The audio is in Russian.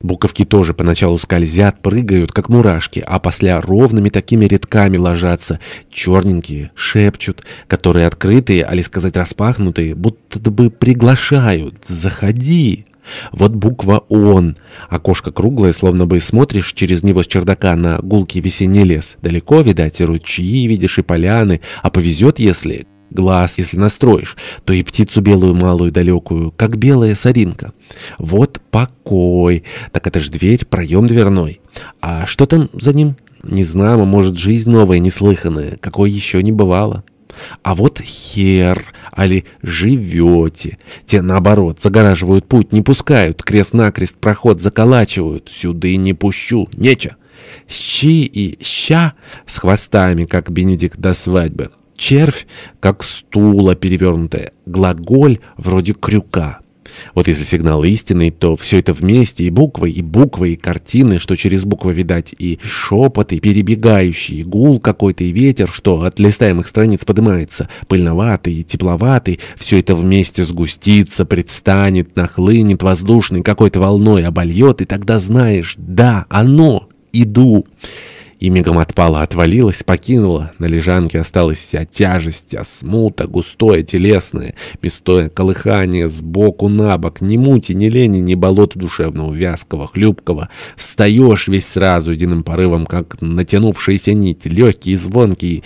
Буковки тоже поначалу скользят, прыгают, как мурашки, а после ровными такими рядками ложатся, черненькие, шепчут, которые открытые, али сказать распахнутые, будто бы приглашают «Заходи!». Вот буква «Он». Окошко круглое, словно бы смотришь через него с чердака на гулкий весенний лес. Далеко, видать, и ручьи видишь, и поляны. А повезет, если глаз, если настроишь, то и птицу белую малую далекую, как белая соринка. Вот покой. Так это ж дверь, проем дверной. А что там за ним? Не знаю, может, жизнь новая, неслыханная, какой еще не бывало. А вот хер, али живете. Те, наоборот, загораживают путь, не пускают, крест-накрест проход заколачивают. Сюды не пущу, нече. Щи и ща с хвостами, как Бенедикт до свадьбы. Червь, как стула перевернутая, глаголь вроде крюка. Вот если сигнал истинный, то все это вместе, и буквы, и буквы, и картины, что через буквы видать, и шепот, и перебегающий, и гул какой-то, и ветер, что от листаемых страниц поднимается, пыльноватый и тепловатый, все это вместе сгустится, предстанет, нахлынет воздушной какой-то волной, обольет, и тогда знаешь, да, оно, иду и мигом отпала, отвалилась, покинула. На лежанке осталась вся тяжесть, а смута, густое, телесное, местое колыхание сбоку на бок, ни мути, ни лени, ни болота душевного, вязкого, хлюпкого. Встаешь весь сразу единым порывом, как натянувшаяся нить, легкий звонкий,